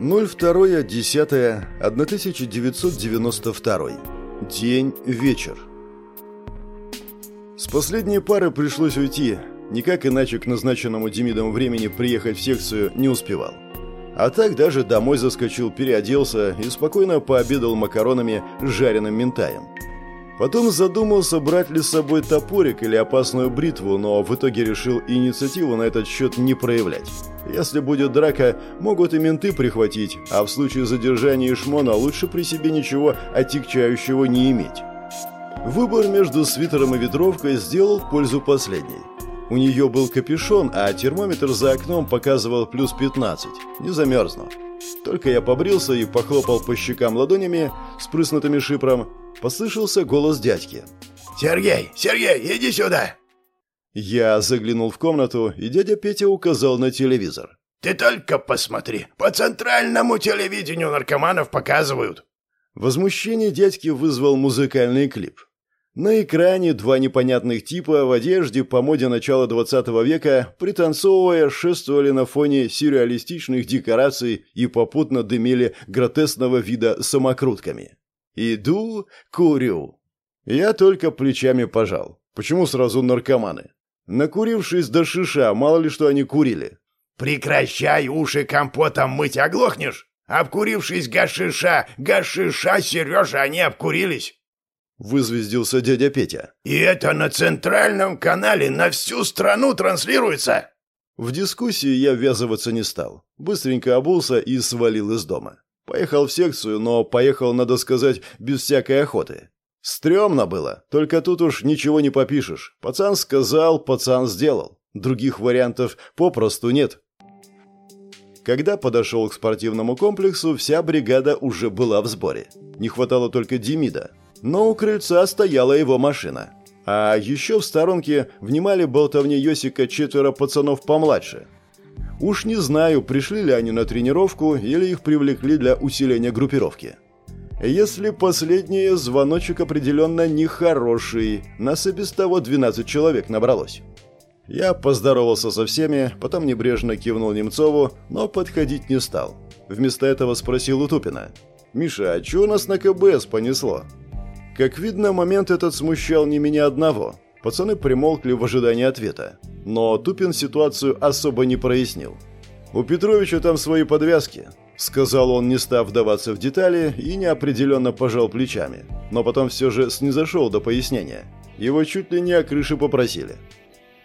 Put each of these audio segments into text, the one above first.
02.10.1992. День, вечер. С последней пары пришлось уйти. Никак иначе к назначенному Демидом времени приехать в секцию не успевал. А так даже домой заскочил, переоделся и спокойно пообедал макаронами с жареным ментаем. Потом задумался, брать ли с собой топорик или опасную бритву, но в итоге решил инициативу на этот счет не проявлять. Если будет драка, могут и менты прихватить, а в случае задержания Шмона лучше при себе ничего отягчающего не иметь. Выбор между свитером и ветровкой сделал в пользу последней. У нее был капюшон, а термометр за окном показывал плюс 15. Не замерзну. Только я побрился и похлопал по щекам ладонями, спрыснутыми шипром, послышался голос дядьки. «Сергей! Сергей, иди сюда!» Я заглянул в комнату, и дядя Петя указал на телевизор. «Ты только посмотри! По центральному телевидению наркоманов показывают!» Возмущение дядьки вызвал музыкальный клип. На экране два непонятных типа в одежде по моде начала 20 века, пританцовывая, шествовали на фоне сюрреалистичных декораций и попутно дымили гротесного вида самокрутками. «Иду, курю». Я только плечами пожал. Почему сразу наркоманы? Накурившись до шиша, мало ли что они курили. «Прекращай уши компотом мыть, оглохнешь! Обкурившись гашиша, гашиша, Сережа, они обкурились!» Вызвездился дядя Петя. «И это на центральном канале на всю страну транслируется!» В дискуссии я ввязываться не стал. Быстренько обулся и свалил из дома. Поехал в секцию, но поехал, надо сказать, без всякой охоты. Стремно было, только тут уж ничего не попишешь. Пацан сказал, пацан сделал. Других вариантов попросту нет. Когда подошел к спортивному комплексу, вся бригада уже была в сборе. Не хватало только Демида. Но у крыльца стояла его машина. А еще в сторонке внимали болтовне Йосика четверо пацанов помладше. Уж не знаю, пришли ли они на тренировку или их привлекли для усиления группировки. Если последнее, звоночек определенно нехороший. Нас и без того 12 человек набралось. Я поздоровался со всеми, потом небрежно кивнул Немцову, но подходить не стал. Вместо этого спросил у Тупина. «Миша, а чё нас на КБС понесло?» Как видно, момент этот смущал не меня одного. Пацаны примолкли в ожидании ответа. Но Тупин ситуацию особо не прояснил. «У Петровича там свои подвязки», — сказал он, не став вдаваться в детали, и неопределенно пожал плечами. Но потом все же снизошел до пояснения. Его чуть ли не о крыше попросили.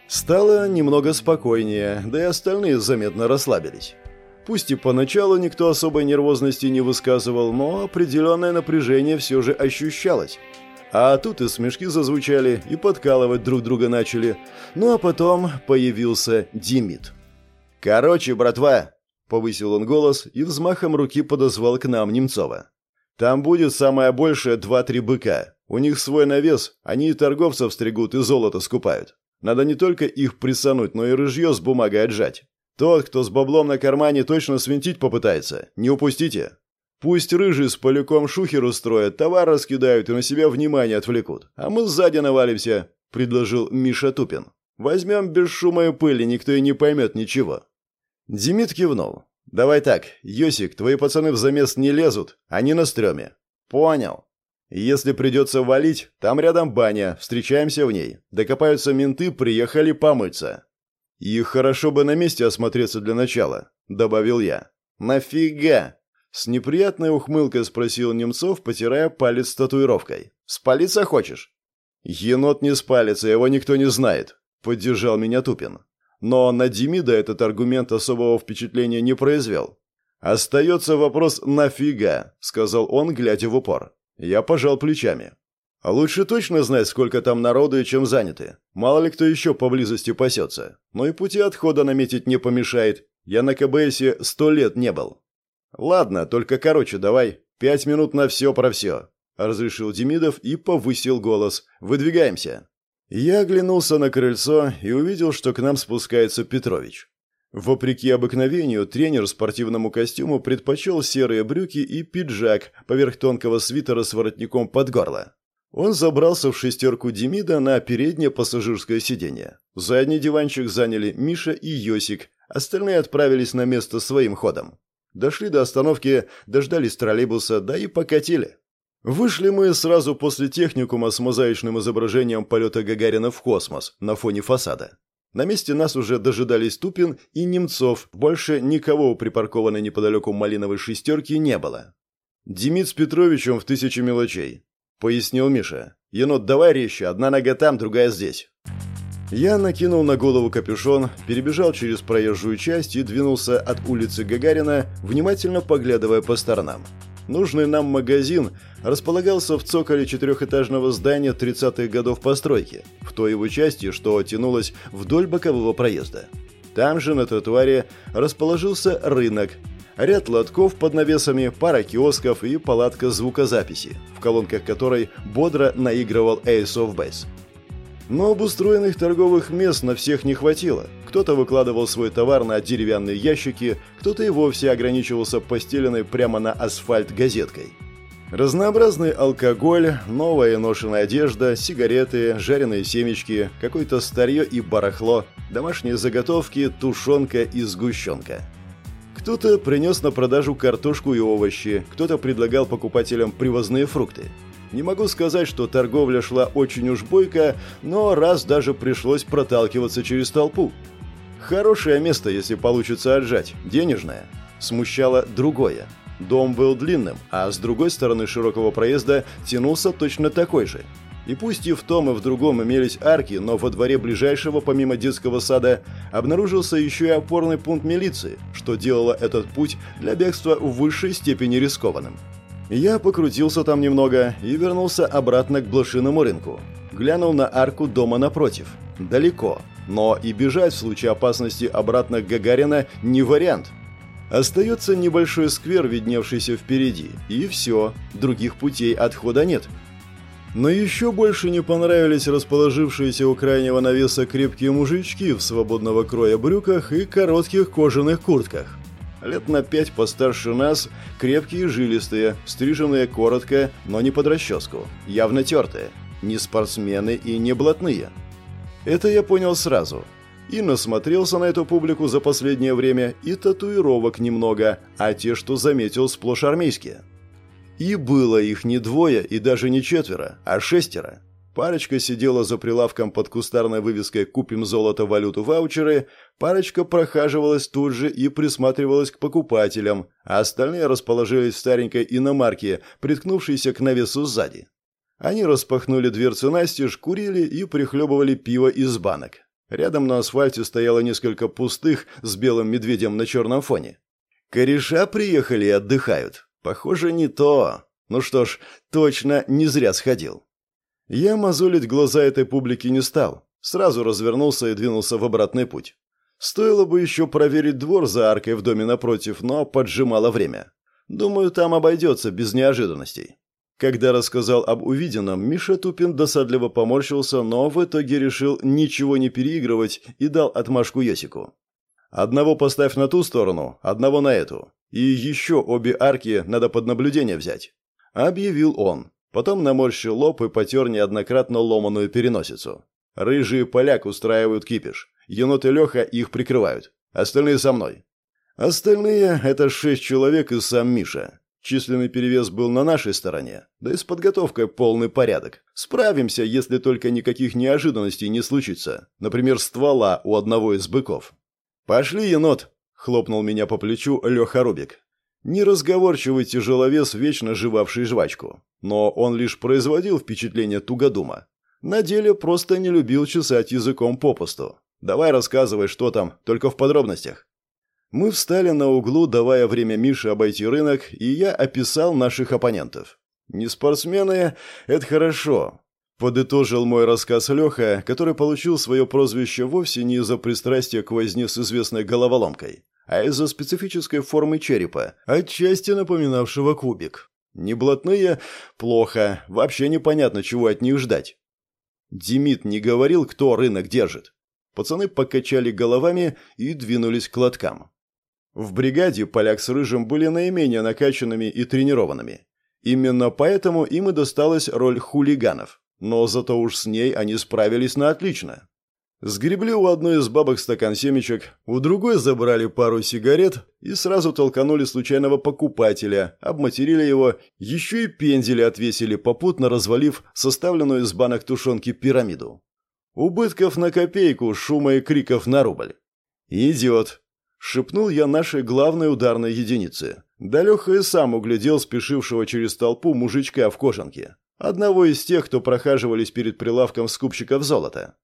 Стало немного спокойнее, да и остальные заметно расслабились. Пусть и поначалу никто особой нервозности не высказывал, но определенное напряжение все же ощущалось. А тут и смешки зазвучали, и подкалывать друг друга начали. Ну а потом появился Димит. «Короче, братва!» — повысил он голос и взмахом руки подозвал к нам Немцова. «Там будет самое большее два-три быка. У них свой навес, они и торговцев стригут, и золото скупают. Надо не только их присануть, но и рыжье с бумагой отжать. Тот, кто с баблом на кармане, точно свинтить попытается. Не упустите!» Пусть рыжий с поляком шухер устроят, товар раскидают и на себя внимание отвлекут. А мы сзади навалимся», — предложил Миша Тупин. «Возьмем без шума и пыли, никто и не поймет ничего». Демид кивнул. «Давай так, Йосик, твои пацаны в замес не лезут, они на стреме». «Понял». «Если придется валить, там рядом баня, встречаемся в ней. Докопаются менты, приехали помыться». «Их хорошо бы на месте осмотреться для начала», — добавил я. «Нафига?» С неприятной ухмылкой спросил Немцов, потирая палец с татуировкой. «Спалиться хочешь?» «Енот не спалится, его никто не знает», — поддержал меня Тупин. Но на Демида этот аргумент особого впечатления не произвел. «Остается вопрос «нафига», — сказал он, глядя в упор. Я пожал плечами. «А лучше точно знать, сколько там народу и чем заняты. Мало ли кто еще поблизости пасется. Но и пути отхода наметить не помешает. Я на КБСе сто лет не был». «Ладно, только короче давай. Пять минут на все про все», — разрешил Демидов и повысил голос. «Выдвигаемся». Я оглянулся на крыльцо и увидел, что к нам спускается Петрович. Вопреки обыкновению, тренер спортивному костюму предпочел серые брюки и пиджак поверх тонкого свитера с воротником под горло. Он забрался в шестерку Демида на переднее пассажирское сиденье. Задний диванчик заняли Миша и Йосик, остальные отправились на место своим ходом. Дошли до остановки, дождались троллейбуса, да и покатили. Вышли мы сразу после техникума с мозаичным изображением полета Гагарина в космос на фоне фасада. На месте нас уже дожидались Тупин и Немцов, больше никого у припаркованной неподалеку малиновой шестерки не было. «Демид с Петровичем в тысячи мелочей», — пояснил Миша. «Енот, давай резче, одна нога там, другая здесь». Я накинул на голову капюшон, перебежал через проезжую часть и двинулся от улицы Гагарина, внимательно поглядывая по сторонам. Нужный нам магазин располагался в цоколе четырехэтажного здания 30-х годов постройки, в той его части, что тянулась вдоль бокового проезда. Там же на тротуаре расположился рынок, ряд лотков под навесами, пара киосков и палатка звукозаписи, в колонках которой бодро наигрывал Ace of Base. Но обустроенных торговых мест на всех не хватило. Кто-то выкладывал свой товар на деревянные ящики, кто-то и вовсе ограничивался постеленной прямо на асфальт газеткой. Разнообразный алкоголь, новая и одежда, сигареты, жареные семечки, какое-то старье и барахло, домашние заготовки, тушенка и сгущенка. Кто-то принес на продажу картошку и овощи, кто-то предлагал покупателям привозные фрукты. Не могу сказать, что торговля шла очень уж бойко, но раз даже пришлось проталкиваться через толпу. Хорошее место, если получится отжать, денежное. Смущало другое. Дом был длинным, а с другой стороны широкого проезда тянулся точно такой же. И пусть и в том, и в другом имелись арки, но во дворе ближайшего, помимо детского сада, обнаружился еще и опорный пункт милиции, что делало этот путь для бегства в высшей степени рискованным. Я покрутился там немного и вернулся обратно к блошиному рынку. Глянул на арку дома напротив. Далеко, но и бежать в случае опасности обратно к Гагарина не вариант. Остается небольшой сквер, видневшийся впереди, и все, других путей отхода нет. Но еще больше не понравились расположившиеся у крайнего навеса крепкие мужички в свободного кроя брюках и коротких кожаных куртках. Лет на пять постарше нас, крепкие и жилистые, стриженные коротко, но не под расческу, явно тертые, не спортсмены и не блатные. Это я понял сразу. И насмотрелся на эту публику за последнее время, и татуировок немного, а те, что заметил, сплошь армейские. И было их не двое и даже не четверо, а шестеро. Парочка сидела за прилавком под кустарной вывеской «Купим золото, валюту, ваучеры», парочка прохаживалась тут же и присматривалась к покупателям, а остальные расположились в старенькой иномарке, приткнувшейся к навесу сзади. Они распахнули дверцу настежь, курили и прихлебывали пиво из банок. Рядом на асфальте стояло несколько пустых с белым медведем на черном фоне. Кореша приехали и отдыхают. Похоже, не то. Ну что ж, точно не зря сходил. Я мозолить глаза этой публики не стал. Сразу развернулся и двинулся в обратный путь. Стоило бы еще проверить двор за аркой в доме напротив, но поджимало время. Думаю, там обойдется без неожиданностей. Когда рассказал об увиденном, Миша Тупин досадливо поморщился, но в итоге решил ничего не переигрывать и дал отмашку Йосику. «Одного поставь на ту сторону, одного на эту. И еще обе арки надо под наблюдение взять», — объявил он. Потом наморщил лоб и потер неоднократно ломаную переносицу. Рыжие поляк устраивают кипиш. Енот и Леха их прикрывают. Остальные со мной. Остальные — это шесть человек и сам Миша. Численный перевес был на нашей стороне, да и с подготовкой полный порядок. Справимся, если только никаких неожиданностей не случится. Например, ствола у одного из быков. «Пошли, енот!» — хлопнул меня по плечу Леха Рубик. Неразговорчивый тяжеловес, вечно жевавший жвачку. Но он лишь производил впечатление тугодума. На деле просто не любил чесать языком попусту. Давай рассказывай, что там, только в подробностях. Мы встали на углу, давая время Мише обойти рынок, и я описал наших оппонентов. Не спортсмены – это хорошо. Подытожил мой рассказ Леха, который получил свое прозвище вовсе не из-за пристрастия к возне с известной головоломкой а из-за специфической формы черепа, отчасти напоминавшего кубик. Не блатные – плохо, вообще непонятно, чего от них ждать. Демид не говорил, кто рынок держит. Пацаны покачали головами и двинулись к лоткам. В бригаде поляк с рыжим были наименее накачанными и тренированными. Именно поэтому им и досталась роль хулиганов. Но зато уж с ней они справились на отлично. Сгребли у одной из бабок стакан семечек, у другой забрали пару сигарет и сразу толканули случайного покупателя, обматерили его, еще и пензели отвесили, попутно развалив составленную из банок тушенки пирамиду. Убытков на копейку, шума и криков на рубль. «Идет!» — шепнул я нашей главной ударной единице. Да Леха и сам углядел спешившего через толпу мужичка в кожанке. Одного из тех, кто прохаживались перед прилавком скупщиков золота.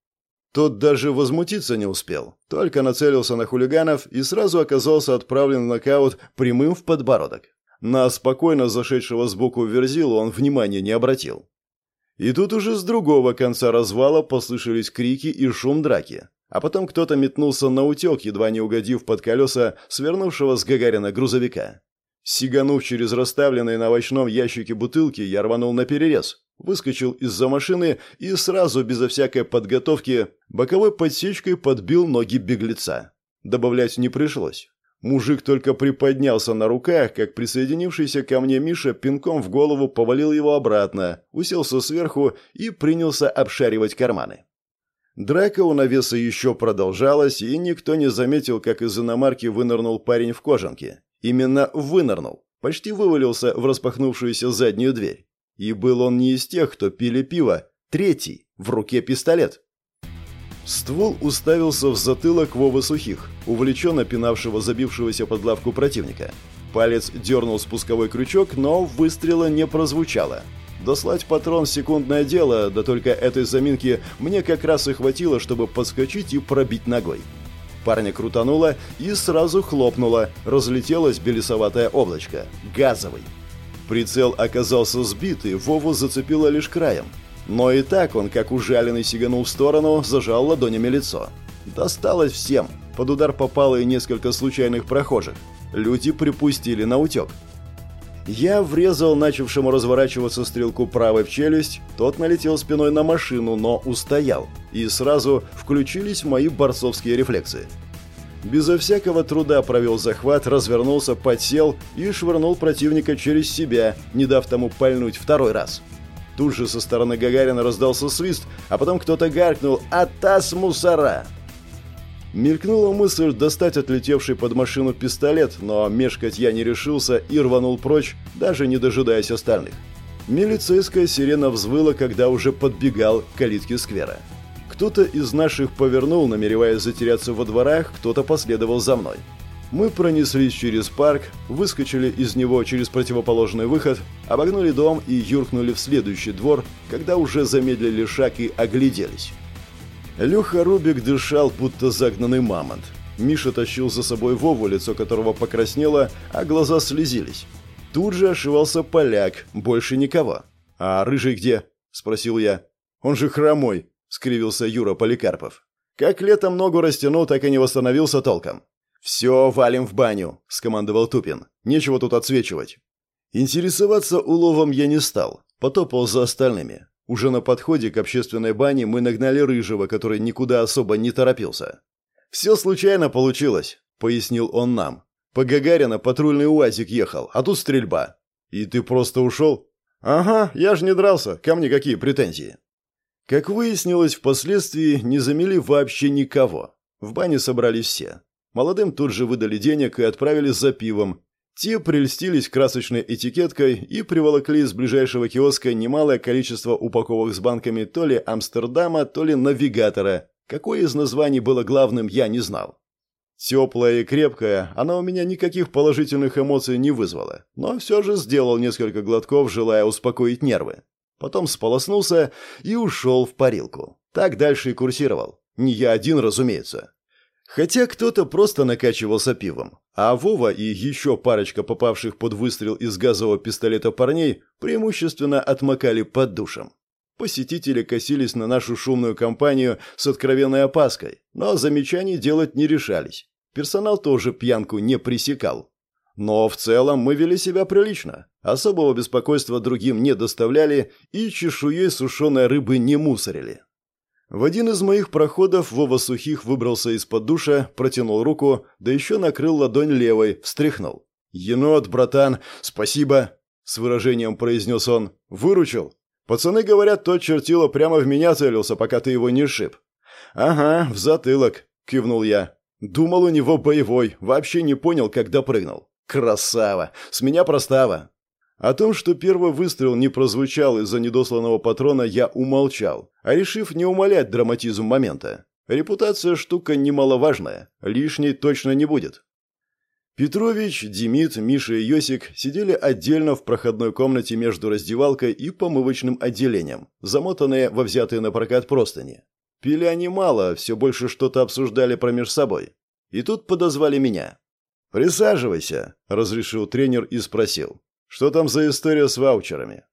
Тот даже возмутиться не успел, только нацелился на хулиганов и сразу оказался отправлен в нокаут прямым в подбородок. На спокойно зашедшего сбоку Верзилу он внимания не обратил. И тут уже с другого конца развала послышались крики и шум драки. А потом кто-то метнулся на утек, едва не угодив под колеса свернувшего с Гагарина грузовика. Сиганув через расставленные на овощном ящике бутылки, я рванул на перерез, выскочил из-за машины и сразу, безо всякой подготовки, боковой подсечкой подбил ноги беглеца. Добавлять не пришлось. Мужик только приподнялся на руках, как присоединившийся ко мне Миша пинком в голову повалил его обратно, уселся сверху и принялся обшаривать карманы. Драка у навеса еще продолжалась, и никто не заметил, как из иномарки вынырнул парень в кожанке. Именно вынырнул, почти вывалился в распахнувшуюся заднюю дверь. И был он не из тех, кто пили пиво, третий, в руке пистолет. Ствол уставился в затылок Вовы Сухих, увлеченно пинавшего забившегося под лавку противника. Палец дернул спусковой крючок, но выстрела не прозвучало. Дослать патрон – секундное дело, да только этой заминки мне как раз и хватило, чтобы подскочить и пробить ногой. Парня крутануло и сразу хлопнуло, разлетелось белесоватое облачко. Газовый. Прицел оказался сбит, и Вову зацепило лишь краем – но и так он, как ужаленный, сиганул в сторону, зажал ладонями лицо. Досталось всем. Под удар попало и несколько случайных прохожих. Люди припустили на утек. Я врезал начавшему разворачиваться стрелку правой в челюсть, тот налетел спиной на машину, но устоял, и сразу включились мои борцовские рефлексы. Безо всякого труда провел захват, развернулся, подсел и швырнул противника через себя, не дав тому пальнуть второй раз. Тут же со стороны Гагарина раздался свист, а потом кто-то гаркнул «Атас мусора!». Мелькнула мысль достать отлетевший под машину пистолет, но мешкать я не решился и рванул прочь, даже не дожидаясь остальных. Милицейская сирена взвыла, когда уже подбегал к калитке сквера. Кто-то из наших повернул, намереваясь затеряться во дворах, кто-то последовал за мной. Мы пронеслись через парк, выскочили из него через противоположный выход, обогнули дом и юркнули в следующий двор, когда уже замедлили шаг и огляделись. Леха Рубик дышал, будто загнанный мамонт. Миша тащил за собой Вову, лицо которого покраснело, а глаза слезились. Тут же ошивался поляк, больше никого. «А рыжий где?» – спросил я. «Он же хромой», – скривился Юра Поликарпов. «Как летом ногу растянул, так и не восстановился толком. «Все, валим в баню», — скомандовал Тупин. «Нечего тут отсвечивать». Интересоваться уловом я не стал, потопал за остальными. Уже на подходе к общественной бане мы нагнали Рыжего, который никуда особо не торопился. «Все случайно получилось», — пояснил он нам. «По Гагарина патрульный УАЗик ехал, а тут стрельба». «И ты просто ушел?» «Ага, я же не дрался, ко мне какие претензии?» Как выяснилось, впоследствии не замели вообще никого. В бане собрались все. Молодым тут же выдали денег и отправили за пивом. Те прельстились красочной этикеткой и приволокли из ближайшего киоска немалое количество упаковок с банками то ли Амстердама, то ли Навигатора. Какое из названий было главным, я не знал. Теплая и крепкая, она у меня никаких положительных эмоций не вызвала, но все же сделал несколько глотков, желая успокоить нервы. Потом сполоснулся и ушел в парилку. Так дальше и курсировал. Не я один, разумеется. Хотя кто-то просто накачивался пивом, а Вова и еще парочка попавших под выстрел из газового пистолета парней преимущественно отмокали под душем. Посетители косились на нашу шумную компанию с откровенной опаской, но замечаний делать не решались. Персонал тоже пьянку не пресекал. Но в целом мы вели себя прилично. Особого беспокойства другим не доставляли и чешуей сушеной рыбы не мусорили. В один из моих проходов Вова Сухих выбрался из-под душа, протянул руку, да еще накрыл ладонь левой, встряхнул. «Енот, братан, спасибо!» — с выражением произнес он. «Выручил. Пацаны говорят, тот чертило прямо в меня целился, пока ты его не шип. «Ага, в затылок», — кивнул я. «Думал, у него боевой, вообще не понял, как допрыгнул. Красава! С меня простава!» О том, что первый выстрел не прозвучал из-за недосланного патрона, я умолчал, а решив не умалять драматизм момента. Репутация штука немаловажная, лишней точно не будет. Петрович, Демид, Миша и Йосик сидели отдельно в проходной комнате между раздевалкой и помывочным отделением, замотанные во взятые на прокат простыни. Пили они мало, все больше что-то обсуждали промеж собой. И тут подозвали меня. «Присаживайся», — разрешил тренер и спросил. «Что там за история с ваучерами?»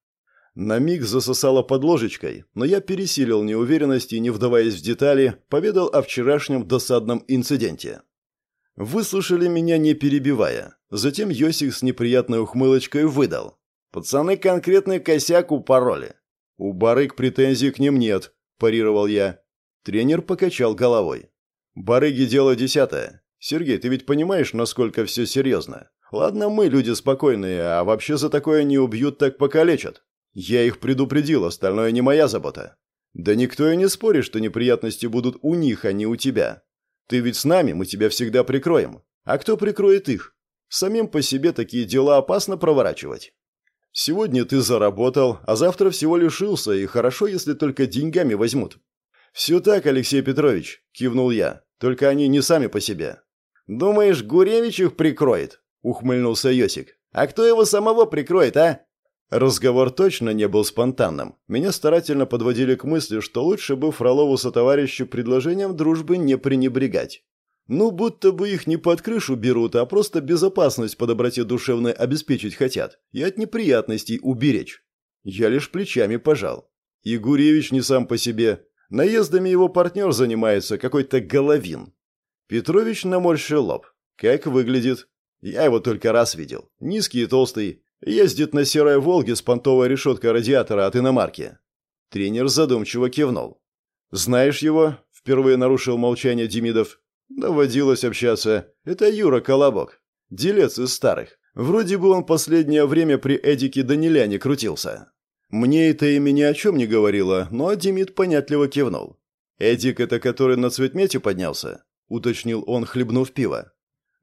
На миг засосало под ложечкой, но я пересилил неуверенность и, не вдаваясь в детали, поведал о вчерашнем досадном инциденте. Выслушали меня, не перебивая. Затем Йосик с неприятной ухмылочкой выдал. «Пацаны конкретный косяк упороли». «У барык претензий к ним нет», – парировал я. Тренер покачал головой. «Барыги – дело десятое. Сергей, ты ведь понимаешь, насколько все серьезно? Ладно, мы люди спокойные, а вообще за такое не убьют, так покалечат. Я их предупредил, остальное не моя забота. Да никто и не спорит, что неприятности будут у них, а не у тебя. Ты ведь с нами, мы тебя всегда прикроем. А кто прикроет их? Самим по себе такие дела опасно проворачивать. Сегодня ты заработал, а завтра всего лишился, и хорошо, если только деньгами возьмут. Все так, Алексей Петрович, кивнул я. Только они не сами по себе. Думаешь, Гуревич их прикроет? Ухмыльнулся Йосик. А кто его самого прикроет, а? Разговор точно не был спонтанным. Меня старательно подводили к мысли, что лучше бы Фролову со товарищу предложением дружбы не пренебрегать. Ну, будто бы их не под крышу берут, а просто безопасность по доброте душевной обеспечить хотят и от неприятностей уберечь. Я лишь плечами пожал. И Гуревич не сам по себе. Наездами его партнер занимается, какой-то головин. Петрович наморщил лоб. Как выглядит? Я его только раз видел. Низкий и толстый, Ездит на серой «Волге» с понтовой решеткой радиатора от иномарки. Тренер задумчиво кивнул. «Знаешь его?» – впервые нарушил молчание Демидов. «Доводилось общаться. Это Юра Колобок. Делец из старых. Вроде бы он последнее время при Эдике Даниляне крутился». Мне это имя ни о чем не говорило, но Демид понятливо кивнул. «Эдик – это который на цветмете поднялся?» – уточнил он, хлебнув пиво.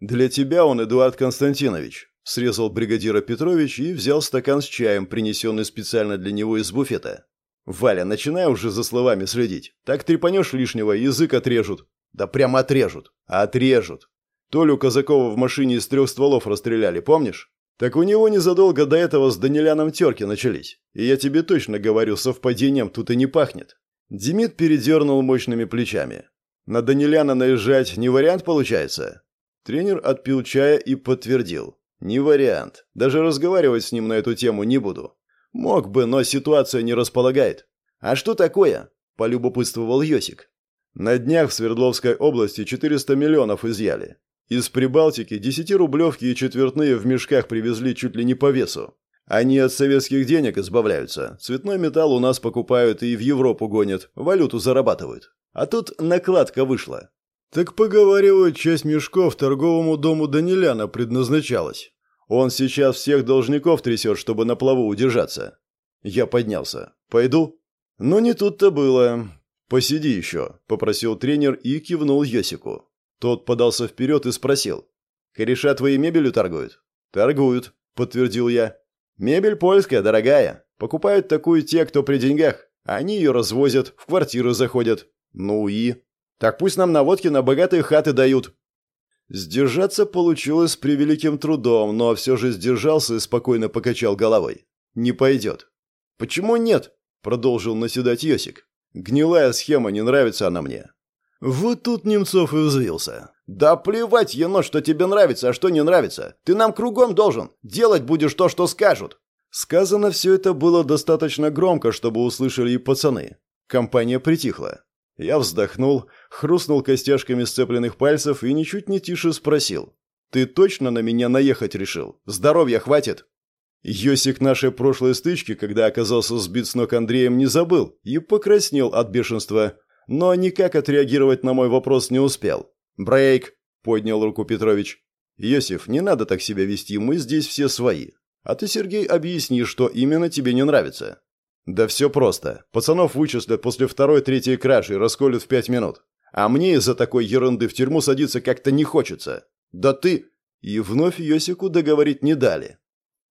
«Для тебя он Эдуард Константинович. Срезал бригадира Петрович и взял стакан с чаем, принесенный специально для него из буфета. «Валя, начинай уже за словами следить. Так трепанешь лишнего, язык отрежут». «Да прямо отрежут». «Отрежут». Толю Казакова в машине из трех стволов расстреляли, помнишь? Так у него незадолго до этого с Даниляном терки начались. И я тебе точно говорю, совпадением тут и не пахнет. Демид передернул мощными плечами. На Даниляна наезжать не вариант получается? Тренер отпил чая и подтвердил. Не вариант. Даже разговаривать с ним на эту тему не буду. Мог бы, но ситуация не располагает. А что такое? Полюбопытствовал Йосик. На днях в Свердловской области 400 миллионов изъяли. Из Прибалтики десятирублевки и четвертные в мешках привезли чуть ли не по весу. Они от советских денег избавляются. Цветной металл у нас покупают и в Европу гонят, валюту зарабатывают. А тут накладка вышла. Так поговаривают, часть мешков торговому дому Даниляна предназначалась. Он сейчас всех должников трясет, чтобы на плаву удержаться. Я поднялся. Пойду? Но не тут-то было. Посиди еще, попросил тренер и кивнул Йосику. Тот подался вперед и спросил. Кореша твои мебелью торгуют? Торгуют, подтвердил я. Мебель польская, дорогая. Покупают такую те, кто при деньгах. Они ее развозят, в квартиры заходят. Ну и... Так пусть нам наводки на богатые хаты дают». Сдержаться получилось с превеликим трудом, но все же сдержался и спокойно покачал головой. «Не пойдет». «Почему нет?» – продолжил наседать Йосик. «Гнилая схема, не нравится она мне». Вот тут Немцов и взвился. «Да плевать, енот, что тебе нравится, а что не нравится. Ты нам кругом должен. Делать будешь то, что скажут». Сказано все это было достаточно громко, чтобы услышали и пацаны. Компания притихла. Я вздохнул, хрустнул костяшками сцепленных пальцев и ничуть не тише спросил. «Ты точно на меня наехать решил? Здоровья хватит?» Йосик нашей прошлой стычки, когда оказался сбит с ног Андреем, не забыл и покраснел от бешенства, но никак отреагировать на мой вопрос не успел. «Брейк!» – поднял руку Петрович. «Йосиф, не надо так себя вести, мы здесь все свои. А ты, Сергей, объясни, что именно тебе не нравится». Да все просто. Пацанов вычислят после второй-третьей кражи и расколют в пять минут. А мне из-за такой ерунды в тюрьму садиться как-то не хочется. Да ты... И вновь Йосику договорить не дали.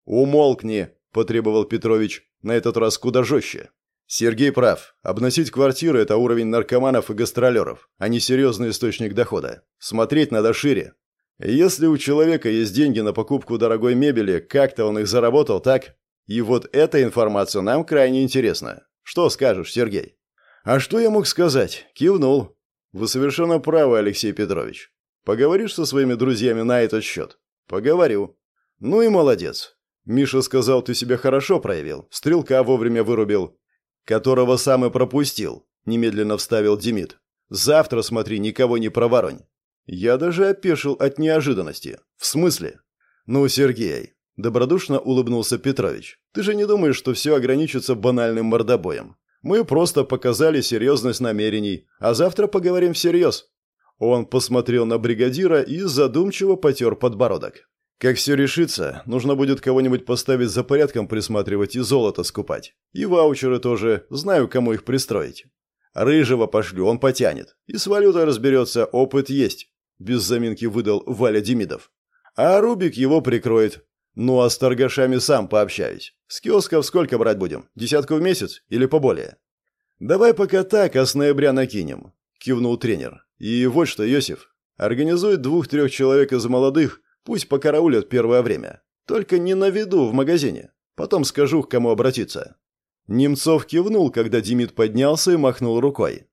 «Умолкни», – потребовал Петрович, на этот раз куда жестче. Сергей прав. Обносить квартиры – это уровень наркоманов и гастролеров, а не серьезный источник дохода. Смотреть надо шире. Если у человека есть деньги на покупку дорогой мебели, как-то он их заработал, так? И вот эта информация нам крайне интересна. Что скажешь, Сергей? А что я мог сказать? Кивнул. Вы совершенно правы, Алексей Петрович. Поговоришь со своими друзьями на этот счет? Поговорю. Ну и молодец. Миша сказал, ты себя хорошо проявил. Стрелка вовремя вырубил которого сам и пропустил», – немедленно вставил Демид. «Завтра, смотри, никого не проворонь». Я даже опешил от неожиданности. «В смысле?» «Ну, Сергей», – добродушно улыбнулся Петрович, – «ты же не думаешь, что все ограничится банальным мордобоем? Мы просто показали серьезность намерений, а завтра поговорим всерьез». Он посмотрел на бригадира и задумчиво потер подбородок. Как все решится, нужно будет кого-нибудь поставить за порядком присматривать и золото скупать. И ваучеры тоже, знаю, кому их пристроить. Рыжего пошлю, он потянет. И с валютой разберется, опыт есть. Без заминки выдал Валя Демидов. А Рубик его прикроет. Ну а с торгашами сам пообщаюсь. С киосков сколько брать будем? Десятку в месяц или поболее? Давай пока так, а с ноября накинем. Кивнул тренер. И вот что, Йосиф. Организуй двух-трех человек из молодых, Пусть покараулят первое время. Только не на виду в магазине. Потом скажу, к кому обратиться». Немцов кивнул, когда Демид поднялся и махнул рукой.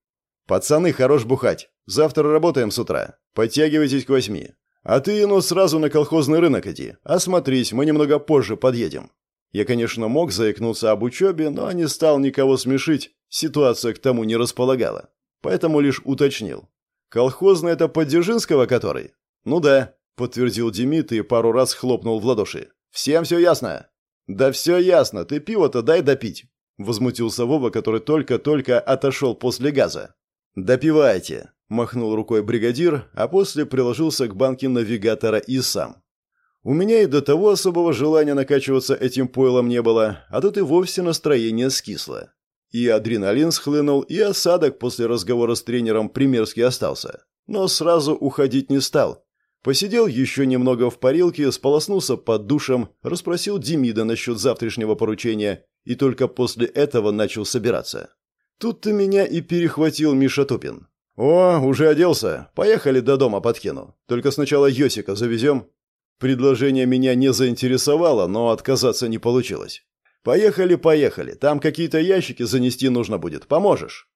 «Пацаны, хорош бухать. Завтра работаем с утра. Подтягивайтесь к восьми. А ты, ну, сразу на колхозный рынок иди. Осмотрись, мы немного позже подъедем». Я, конечно, мог заикнуться об учебе, но не стал никого смешить. Ситуация к тому не располагала. Поэтому лишь уточнил. «Колхозный это Поддержинского который?» «Ну да подтвердил Демид и пару раз хлопнул в ладоши. «Всем все ясно?» «Да все ясно, ты пиво-то дай допить», — возмутился Вова, который только-только отошел после газа. «Допивайте», — махнул рукой бригадир, а после приложился к банке навигатора и сам. У меня и до того особого желания накачиваться этим пойлом не было, а тут и вовсе настроение скисло. И адреналин схлынул, и осадок после разговора с тренером примерски остался. Но сразу уходить не стал, Посидел еще немного в парилке, сполоснулся под душем, расспросил Демида насчет завтрашнего поручения и только после этого начал собираться. Тут-то меня и перехватил Миша Тупин. «О, уже оделся. Поехали до дома подкину. Только сначала Йосика завезем». Предложение меня не заинтересовало, но отказаться не получилось. «Поехали, поехали. Там какие-то ящики занести нужно будет. Поможешь?»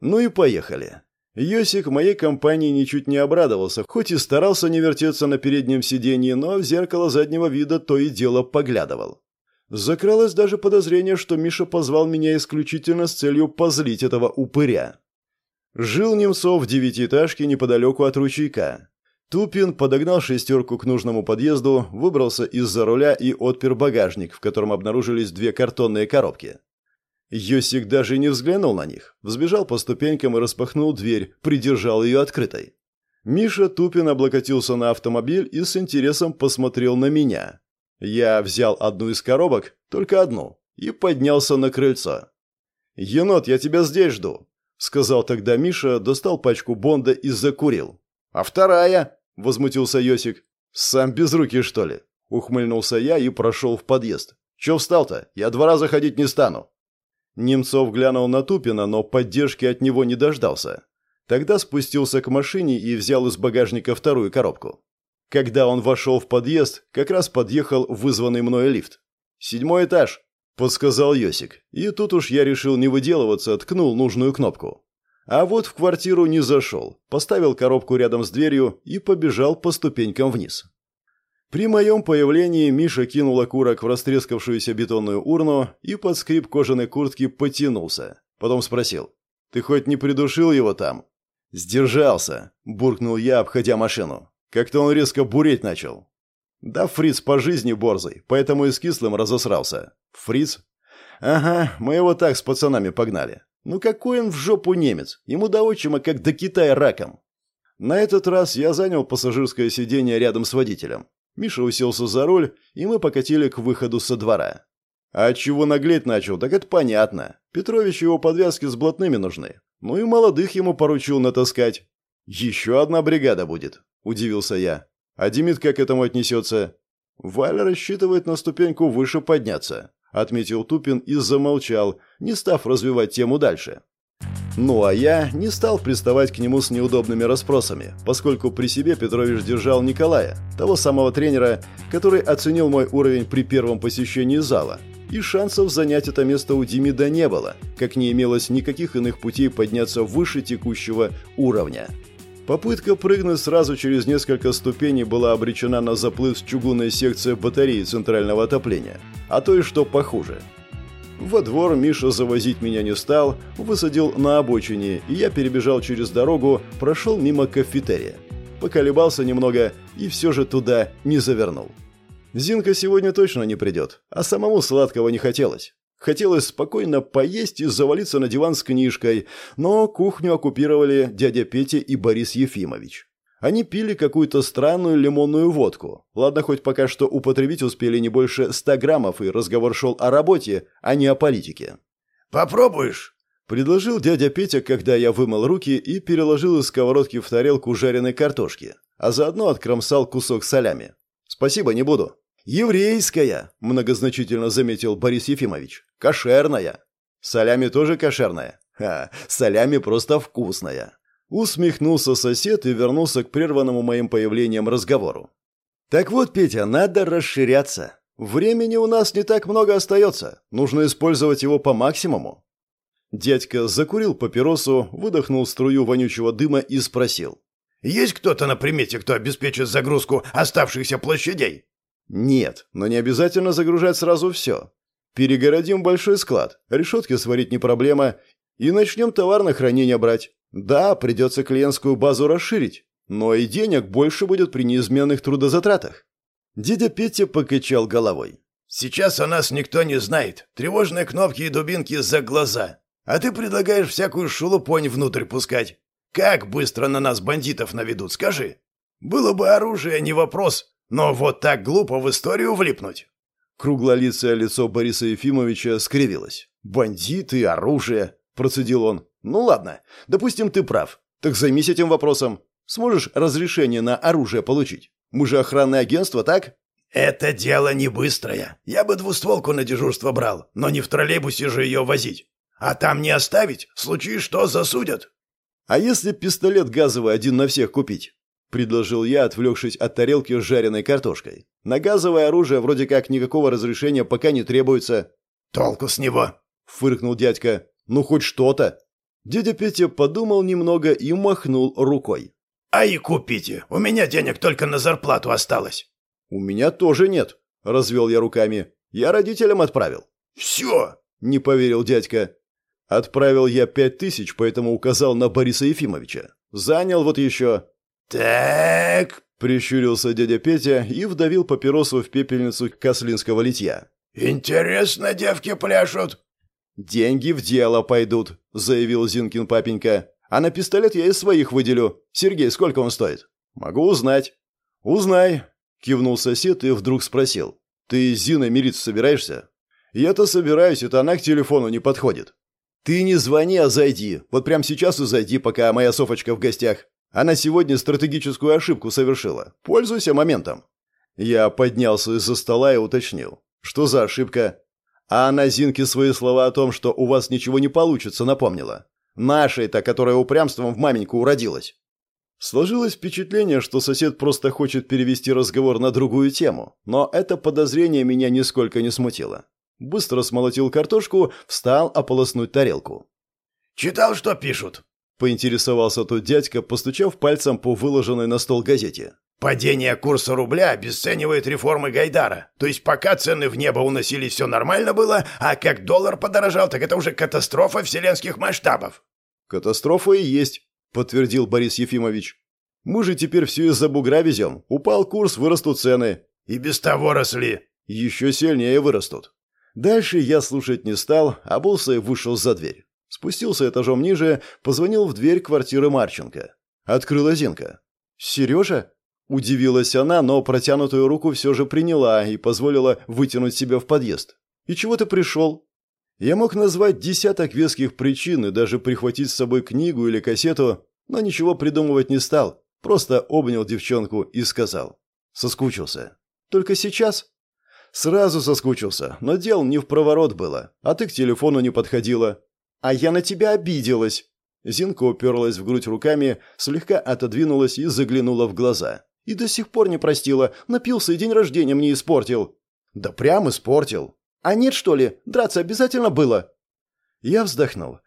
Ну и поехали. Йосик моей компании ничуть не обрадовался, хоть и старался не вертеться на переднем сиденье, но в зеркало заднего вида то и дело поглядывал. Закралось даже подозрение, что Миша позвал меня исключительно с целью позлить этого упыря. Жил Немцов в девятиэтажке неподалеку от ручейка. Тупин подогнал шестерку к нужному подъезду, выбрался из-за руля и отпер багажник, в котором обнаружились две картонные коробки. Йосик даже не взглянул на них, взбежал по ступенькам и распахнул дверь, придержал ее открытой. Миша Тупин облокотился на автомобиль и с интересом посмотрел на меня. Я взял одну из коробок, только одну, и поднялся на крыльцо. «Енот, я тебя здесь жду», — сказал тогда Миша, достал пачку Бонда и закурил. «А вторая?» — возмутился Йосик. «Сам без руки, что ли?» — ухмыльнулся я и прошел в подъезд. «Че встал-то? Я два раза ходить не стану». Немцов глянул на Тупина, но поддержки от него не дождался. Тогда спустился к машине и взял из багажника вторую коробку. Когда он вошел в подъезд, как раз подъехал вызванный мною лифт. «Седьмой этаж», — подсказал Йосик. И тут уж я решил не выделываться, ткнул нужную кнопку. А вот в квартиру не зашел, поставил коробку рядом с дверью и побежал по ступенькам вниз. При моем появлении Миша кинул окурок в растрескавшуюся бетонную урну и под скрип кожаной куртки потянулся. Потом спросил. «Ты хоть не придушил его там?» «Сдержался», – буркнул я, обходя машину. Как-то он резко буреть начал. «Да фриц по жизни борзый, поэтому и с кислым разосрался». «Фриц?» «Ага, мы его так с пацанами погнали. Ну какой он в жопу немец? Ему до отчима как до Китая раком». На этот раз я занял пассажирское сиденье рядом с водителем. Миша уселся за руль, и мы покатили к выходу со двора. А чего наглеть начал, так это понятно. Петрович его подвязки с блатными нужны. Ну и молодых ему поручил натаскать. Еще одна бригада будет, удивился я. А Демид как к этому отнесется? Валя рассчитывает на ступеньку выше подняться, отметил Тупин и замолчал, не став развивать тему дальше. Ну а я не стал приставать к нему с неудобными расспросами, поскольку при себе Петрович держал Николая, того самого тренера, который оценил мой уровень при первом посещении зала. И шансов занять это место у Демида не было, как не имелось никаких иных путей подняться выше текущего уровня. Попытка прыгнуть сразу через несколько ступеней была обречена на заплыв с чугунной секции батареи центрального отопления, а то и что похуже – во двор Миша завозить меня не стал, высадил на обочине, и я перебежал через дорогу, прошел мимо кафетерия. Поколебался немного и все же туда не завернул. Зинка сегодня точно не придет, а самому сладкого не хотелось. Хотелось спокойно поесть и завалиться на диван с книжкой, но кухню оккупировали дядя Петя и Борис Ефимович. Они пили какую-то странную лимонную водку. Ладно, хоть пока что употребить успели не больше ста граммов, и разговор шел о работе, а не о политике. «Попробуешь?» – предложил дядя Петя, когда я вымыл руки и переложил из сковородки в тарелку жареной картошки, а заодно откромсал кусок солями. «Спасибо, не буду». «Еврейская!» – многозначительно заметил Борис Ефимович. «Кошерная». «Солями тоже кошерная?» «Ха, солями просто вкусная». Усмехнулся сосед и вернулся к прерванному моим появлением разговору. «Так вот, Петя, надо расширяться. Времени у нас не так много остается. Нужно использовать его по максимуму». Дядька закурил папиросу, выдохнул струю вонючего дыма и спросил. «Есть кто-то на примете, кто обеспечит загрузку оставшихся площадей?» «Нет, но не обязательно загружать сразу все. Перегородим большой склад, решетки сварить не проблема, и начнем товар на хранение брать. Да, придется клиентскую базу расширить, но и денег больше будет при неизменных трудозатратах. Дядя Петя покачал головой. «Сейчас о нас никто не знает. Тревожные кнопки и дубинки за глаза. А ты предлагаешь всякую шелупонь внутрь пускать. Как быстро на нас бандитов наведут, скажи? Было бы оружие, не вопрос, но вот так глупо в историю влипнуть». Круглолицее лицо Бориса Ефимовича скривилось. «Бандиты, оружие», – процедил он. Ну ладно, допустим, ты прав. Так займись этим вопросом. Сможешь разрешение на оружие получить? Мы же охранное агентство, так? Это дело не быстрое. Я бы двустволку на дежурство брал, но не в троллейбусе же ее возить. А там не оставить, случай что засудят. А если пистолет газовый один на всех купить? Предложил я, отвлекшись от тарелки с жареной картошкой. На газовое оружие вроде как никакого разрешения пока не требуется. Толку с него, фыркнул дядька. Ну хоть что-то. Дядя Петя подумал немного и махнул рукой. «А и купите! У меня денег только на зарплату осталось!» «У меня тоже нет», — развел я руками. «Я родителям отправил». «Все!» — не поверил дядька. «Отправил я пять тысяч, поэтому указал на Бориса Ефимовича. Занял вот еще». «Так...» — прищурился дядя Петя и вдавил папиросу в пепельницу кослинского литья. «Интересно девки пляшут. «Деньги в дело пойдут», — заявил Зинкин папенька. «А на пистолет я из своих выделю. Сергей, сколько он стоит?» «Могу узнать». «Узнай», — кивнул сосед и вдруг спросил. «Ты с Зиной мириться собираешься?» «Я-то собираюсь, это она к телефону не подходит». «Ты не звони, а зайди. Вот прямо сейчас и зайди, пока моя Софочка в гостях. Она сегодня стратегическую ошибку совершила. Пользуйся моментом». Я поднялся из-за стола и уточнил. «Что за ошибка?» А она Зинке свои слова о том, что у вас ничего не получится, напомнила. Нашей-то, которая упрямством в маменьку уродилась. Сложилось впечатление, что сосед просто хочет перевести разговор на другую тему, но это подозрение меня нисколько не смутило. Быстро смолотил картошку, встал ополоснуть тарелку. «Читал, что пишут?» – поинтересовался тот дядька, постучав пальцем по выложенной на стол газете. Падение курса рубля обесценивает реформы Гайдара. То есть пока цены в небо уносились, все нормально было, а как доллар подорожал, так это уже катастрофа вселенских масштабов. Катастрофа и есть, подтвердил Борис Ефимович. Мы же теперь все из-за бугра везем. Упал курс, вырастут цены. И без того росли. Еще сильнее вырастут. Дальше я слушать не стал, а Булсай вышел за дверь. Спустился этажом ниже, позвонил в дверь квартиры Марченко. Открыла Зинка. «Сережа?» Удивилась она, но протянутую руку все же приняла и позволила вытянуть себя в подъезд. И чего ты пришел?» Я мог назвать десяток веских причин и даже прихватить с собой книгу или кассету, но ничего придумывать не стал. Просто обнял девчонку и сказал. Соскучился. «Только сейчас?» «Сразу соскучился, но дел не в проворот было, а ты к телефону не подходила». «А я на тебя обиделась». Зинка уперлась в грудь руками, слегка отодвинулась и заглянула в глаза. «И до сих пор не простила, напился и день рождения мне испортил». «Да прям испортил». «А нет, что ли? Драться обязательно было?» Я вздохнул.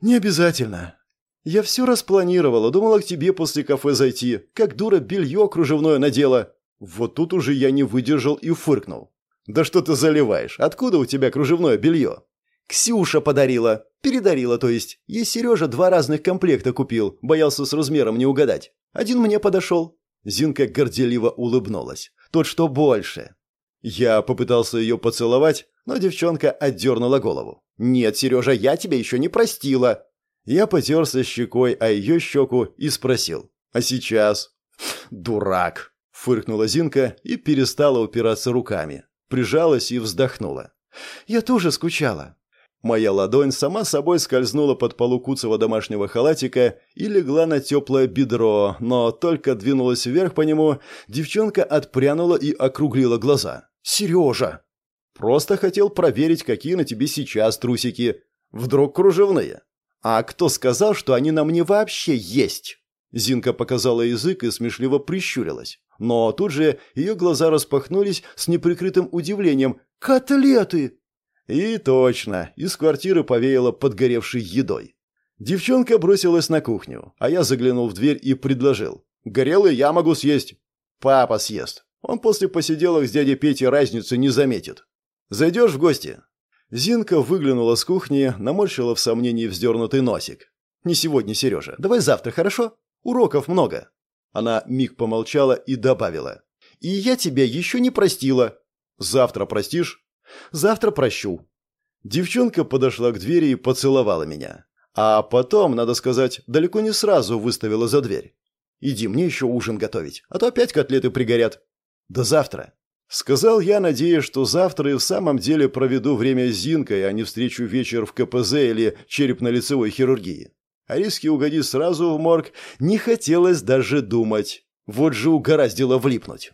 «Не обязательно. Я все распланировала, думала к тебе после кафе зайти. Как дура белье кружевное надела. Вот тут уже я не выдержал и фыркнул. Да что ты заливаешь? Откуда у тебя кружевное белье? Ксюша подарила. Передарила, то есть. Ей Сережа два разных комплекта купил. Боялся с размером не угадать. Один мне подошел. Зинка горделиво улыбнулась. Тот, что больше. Я попытался ее поцеловать, но девчонка отдернула голову. «Нет, Сережа, я тебя еще не простила!» Я потерся щекой о ее щеку и спросил. «А сейчас?» «Дурак!» – фыркнула Зинка и перестала упираться руками. Прижалась и вздохнула. «Я тоже скучала». Моя ладонь сама собой скользнула под полу куцого домашнего халатика и легла на теплое бедро, но только двинулась вверх по нему, девчонка отпрянула и округлила глаза. «Сережа!» «Просто хотел проверить, какие на тебе сейчас трусики. Вдруг кружевные?» «А кто сказал, что они на мне вообще есть?» Зинка показала язык и смешливо прищурилась. Но тут же ее глаза распахнулись с неприкрытым удивлением. «Котлеты!» И точно, из квартиры повеяло подгоревшей едой. Девчонка бросилась на кухню, а я заглянул в дверь и предложил. «Горелый я могу съесть». «Папа съест. Он после посиделок с дядей Петей разницы не заметит. Зайдешь в гости?» Зинка выглянула с кухни, наморщила в сомнении вздернутый носик. «Не сегодня, Сережа. Давай завтра, хорошо? Уроков много». Она миг помолчала и добавила. «И я тебя еще не простила». «Завтра простишь?» «Завтра прощу». Девчонка подошла к двери и поцеловала меня. А потом, надо сказать, далеко не сразу выставила за дверь. «Иди, мне еще ужин готовить, а то опять котлеты пригорят». «До завтра». Сказал я, надеясь, что завтра и в самом деле проведу время с Зинкой, а не встречу вечер в КПЗ или черепно-лицевой хирургии. А риски угодить сразу в морг не хотелось даже думать. Вот же угораздило влипнуть.